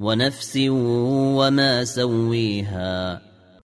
ونفس وما سويها